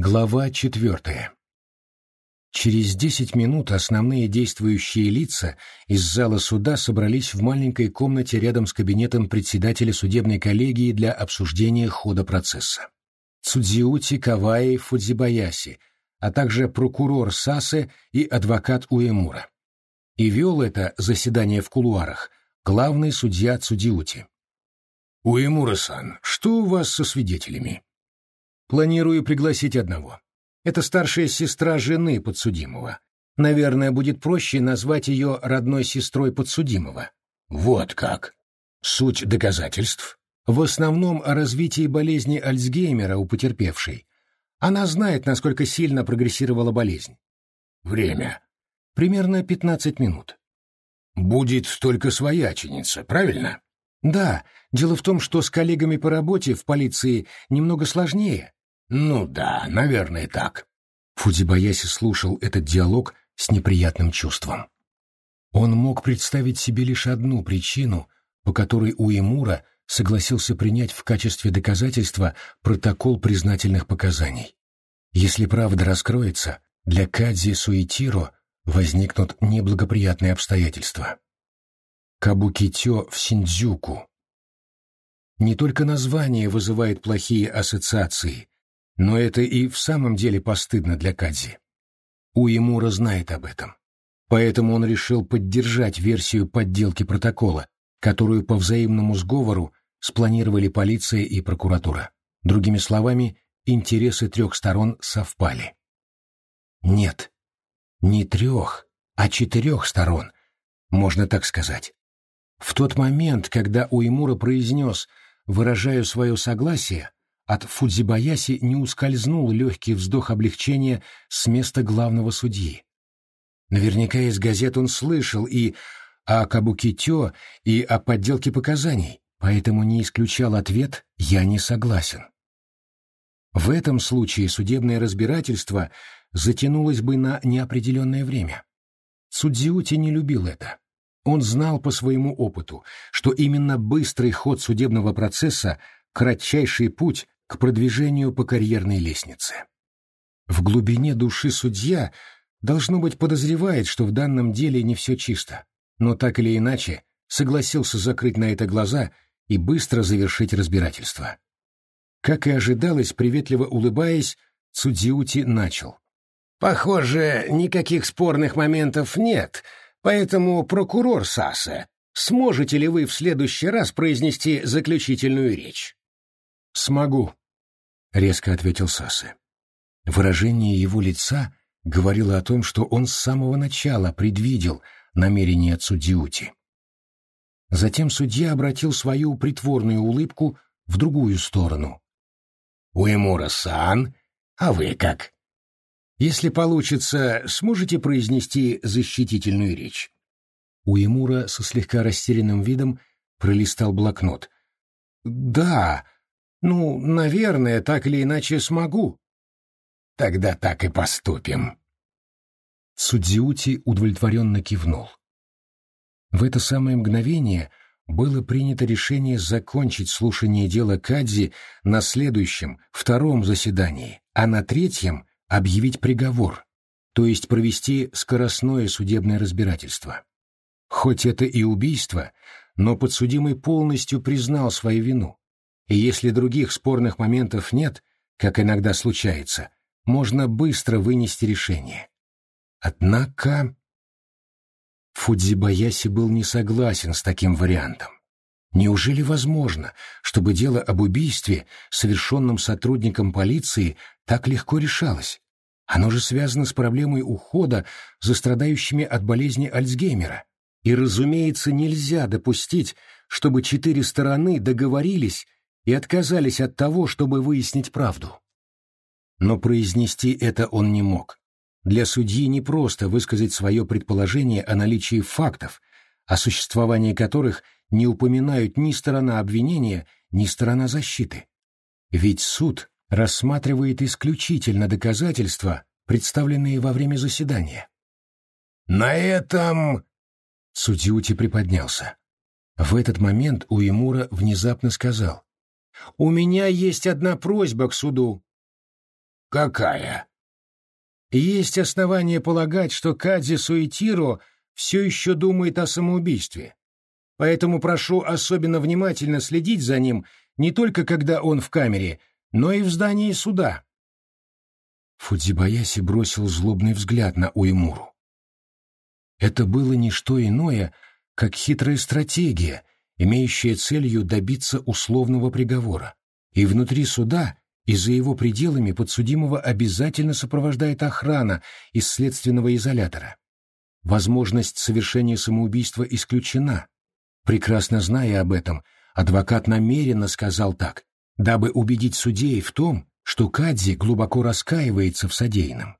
Глава четвертая. Через десять минут основные действующие лица из зала суда собрались в маленькой комнате рядом с кабинетом председателя судебной коллегии для обсуждения хода процесса. Цудзиути Каваи Фудзибаяси, а также прокурор Сасе и адвокат Уэмура. И вел это заседание в кулуарах главный судья Цудзиути. «Уэмура-сан, что у вас со свидетелями?» Планирую пригласить одного. Это старшая сестра жены подсудимого. Наверное, будет проще назвать ее родной сестрой подсудимого. Вот как. Суть доказательств? В основном о развитии болезни Альцгеймера у потерпевшей. Она знает, насколько сильно прогрессировала болезнь. Время. Примерно 15 минут. Будет только свояченица, правильно? Да, дело в том, что с коллегами по работе в полиции немного сложнее. «Ну да, наверное, так». Фудзибаяси слушал этот диалог с неприятным чувством. Он мог представить себе лишь одну причину, по которой Уэмура согласился принять в качестве доказательства протокол признательных показаний. Если правда раскроется, для Кадзи Суитиро возникнут неблагоприятные обстоятельства. Кабукитё в Синдзюку. Не только название вызывает плохие ассоциации, но это и в самом деле постыдно для Кадзи. Уэмура знает об этом. Поэтому он решил поддержать версию подделки протокола, которую по взаимному сговору спланировали полиция и прокуратура. Другими словами, интересы трех сторон совпали. Нет, не трех, а четырех сторон, можно так сказать. В тот момент, когда Уэмура произнес «выражаю свое согласие», от Фудзибаяси не ускользнул легкий вздох облегчения с места главного судьи. Наверняка из газет он слышал и о Кабукитё, и о подделке показаний, поэтому не исключал ответ «я не согласен». В этом случае судебное разбирательство затянулось бы на неопределенное время. Судзиути не любил это. Он знал по своему опыту, что именно быстрый ход судебного процесса – кратчайший путь к продвижению по карьерной лестнице. В глубине души судья, должно быть, подозревает, что в данном деле не все чисто, но так или иначе согласился закрыть на это глаза и быстро завершить разбирательство. Как и ожидалось, приветливо улыбаясь, Цудзиути начал. «Похоже, никаких спорных моментов нет, поэтому, прокурор Саса, сможете ли вы в следующий раз произнести заключительную речь?» «Смогу», — резко ответил Сасы. Выражение его лица говорило о том, что он с самого начала предвидел намерение Цудиути. Затем судья обратил свою притворную улыбку в другую сторону. «Уэмура-сан, а вы как? Если получится, сможете произнести защитительную речь?» Уэмура со слегка растерянным видом пролистал блокнот. «Да, ну, наверное, так или иначе смогу. Тогда так и поступим. Судзиути удовлетворенно кивнул. В это самое мгновение было принято решение закончить слушание дела Кадзи на следующем, втором заседании, а на третьем объявить приговор, то есть провести скоростное судебное разбирательство. Хоть это и убийство, но подсудимый полностью признал свою вину, и если других спорных моментов нет, как иногда случается, можно быстро вынести решение. Однако Фудзибаяси был не согласен с таким вариантом. Неужели возможно, чтобы дело об убийстве, совершенном сотрудником полиции, так легко решалось? Оно же связано с проблемой ухода за страдающими от болезни Альцгеймера. И, разумеется, нельзя допустить, чтобы четыре стороны договорились и отказались от того, чтобы выяснить правду. Но произнести это он не мог. Для судьи не просто высказать свое предположение о наличии фактов, о существовании которых не упоминают ни сторона обвинения, ни сторона защиты. Ведь суд рассматривает исключительно доказательства, представленные во время заседания. «На этом...» Судьюти приподнялся. В этот момент Уэмура внезапно сказал. У меня есть одна просьба к суду. Какая? Есть основания полагать, что Кадзи Суэтиро все еще думает о самоубийстве. Поэтому прошу особенно внимательно следить за ним не только когда он в камере, но и в здании суда. Фудзибаяси бросил злобный взгляд на Уэмуру. Это было не что иное, как хитрая стратегия, имеющая целью добиться условного приговора. И внутри суда и за его пределами подсудимого обязательно сопровождает охрана из следственного изолятора. Возможность совершения самоубийства исключена. Прекрасно зная об этом, адвокат намеренно сказал так, дабы убедить судей в том, что Кадзи глубоко раскаивается в содеянном.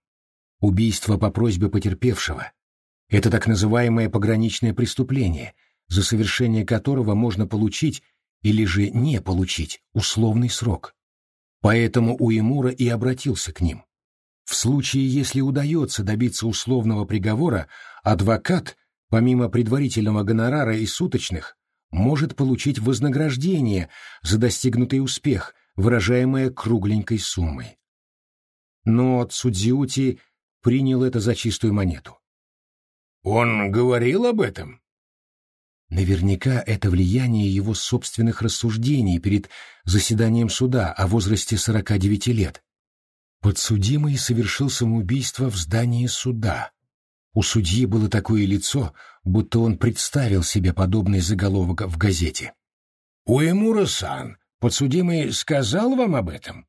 Убийство по просьбе потерпевшего – это так называемое пограничное преступление, за совершение которого можно получить или же не получить условный срок. Поэтому Уэмура и обратился к ним. В случае, если удается добиться условного приговора, адвокат, помимо предварительного гонорара и суточных, может получить вознаграждение за достигнутый успех, выражаемое кругленькой суммой. Но Цудзиути принял это за чистую монету. «Он говорил об этом?» Наверняка это влияние его собственных рассуждений перед заседанием суда о возрасте 49 лет. Подсудимый совершил самоубийство в здании суда. У судьи было такое лицо, будто он представил себе подобный заголовок в газете. «Уэмура-сан, подсудимый сказал вам об этом?»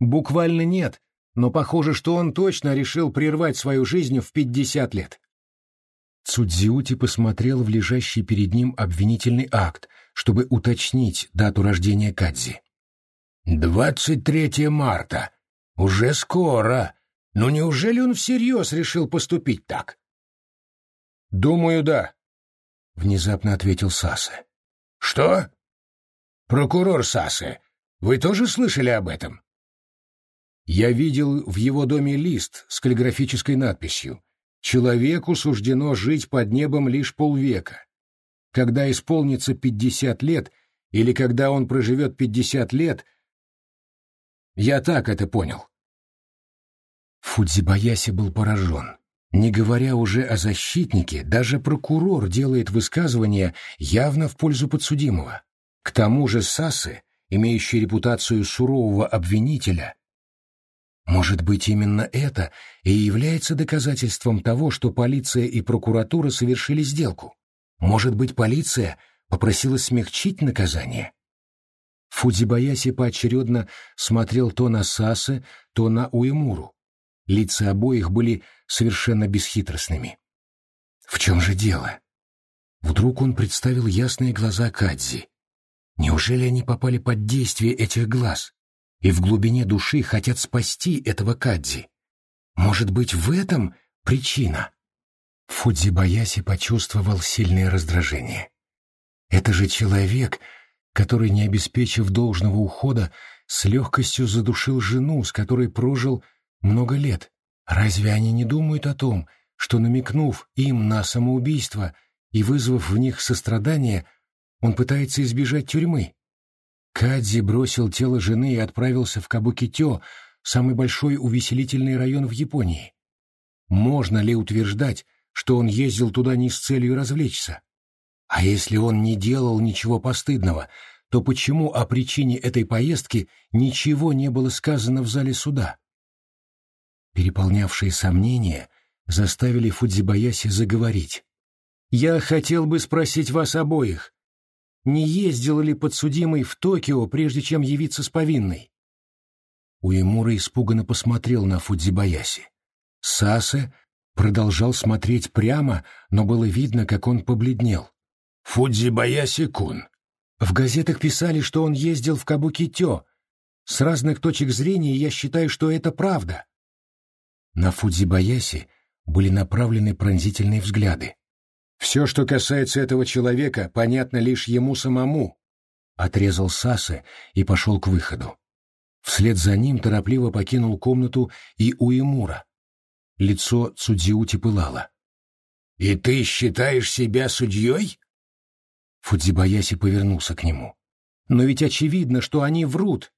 «Буквально нет, но похоже, что он точно решил прервать свою жизнь в 50 лет. Цудзиути посмотрел в лежащий перед ним обвинительный акт, чтобы уточнить дату рождения Кадзи. «Двадцать третье марта. Уже скоро. Но неужели он всерьез решил поступить так?» «Думаю, да», — внезапно ответил Сасе. «Что? Прокурор Сасе, вы тоже слышали об этом?» «Я видел в его доме лист с каллиграфической надписью Человеку суждено жить под небом лишь полвека. Когда исполнится пятьдесят лет, или когда он проживет пятьдесят лет, я так это понял. Фудзибаяси был поражен. Не говоря уже о защитнике, даже прокурор делает высказывания явно в пользу подсудимого. К тому же Сасы, имеющий репутацию сурового обвинителя, может быть, именно это и является доказательством того, что полиция и прокуратура совершили сделку? Может быть, полиция попросила смягчить наказание? Фудзибаяси поочередно смотрел то на Сасы, то на Уэмуру. Лица обоих были совершенно бесхитростными. В чем же дело? Вдруг он представил ясные глаза Кадзи. Неужели они попали под действие этих глаз? И в глубине души хотят спасти этого Кадзи. Может быть, в этом причина? Фудзибаяси почувствовал сильное раздражение. Это же человек, который, не обеспечив должного ухода, с легкостью задушил жену, с которой прожил много лет. Разве они не думают о том, что, намекнув им на самоубийство и вызвав в них сострадание, он пытается избежать тюрьмы? Кадзи бросил тело жены и отправился в Кабукитё, самый большой увеселительный район в Японии. Можно ли утверждать, что он ездил туда не с целью развлечься? А если он не делал ничего постыдного, то почему о причине этой поездки ничего не было сказано в зале суда? Переполнявшие сомнения заставили Фудзибаяси заговорить. «Я хотел бы спросить вас обоих, не ездил ли подсудимый в Токио, прежде чем явиться с повинной. Уэмура испуганно посмотрел на Фудзибаяси. Сасе продолжал смотреть прямо, но было видно, как он побледнел. «Фудзибаяси-кун!» В газетах писали, что он ездил в Кабукитё. С разных точек зрения я считаю, что это правда. На Фудзибаяси были направлены пронзительные взгляды. Все, что касается этого человека, понятно лишь ему самому. Отрезал Сасы и пошел к выходу. Вслед за ним торопливо покинул комнату и Уэмура. Лицо Цудзиути пылало. «И ты считаешь себя судьей?» Фудзибаяси повернулся к нему. «Но ведь очевидно, что они врут.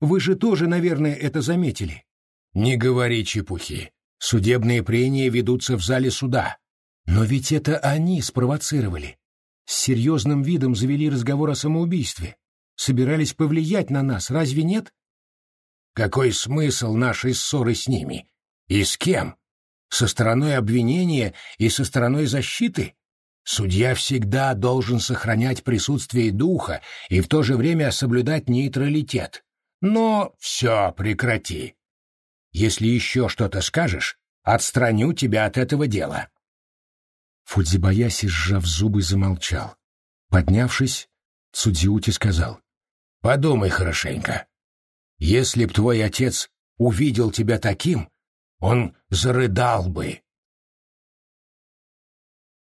Вы же тоже, наверное, это заметили. Не говори чепухи. Судебные прения ведутся в зале суда. Но ведь это они спровоцировали. С серьезным видом завели разговор о самоубийстве. Собирались повлиять на нас, разве нет? Какой смысл нашей ссоры с ними? И с кем? Со стороной обвинения и со стороной защиты? Судья всегда должен сохранять присутствие духа и в то же время соблюдать нейтралитет. Но все прекрати. Если еще что-то скажешь, отстраню тебя от этого дела. Фудзибаяси, сжав зубы, замолчал. Поднявшись, Цудзиути сказал. «Подумай хорошенько. Если б твой отец увидел тебя таким, он зарыдал бы.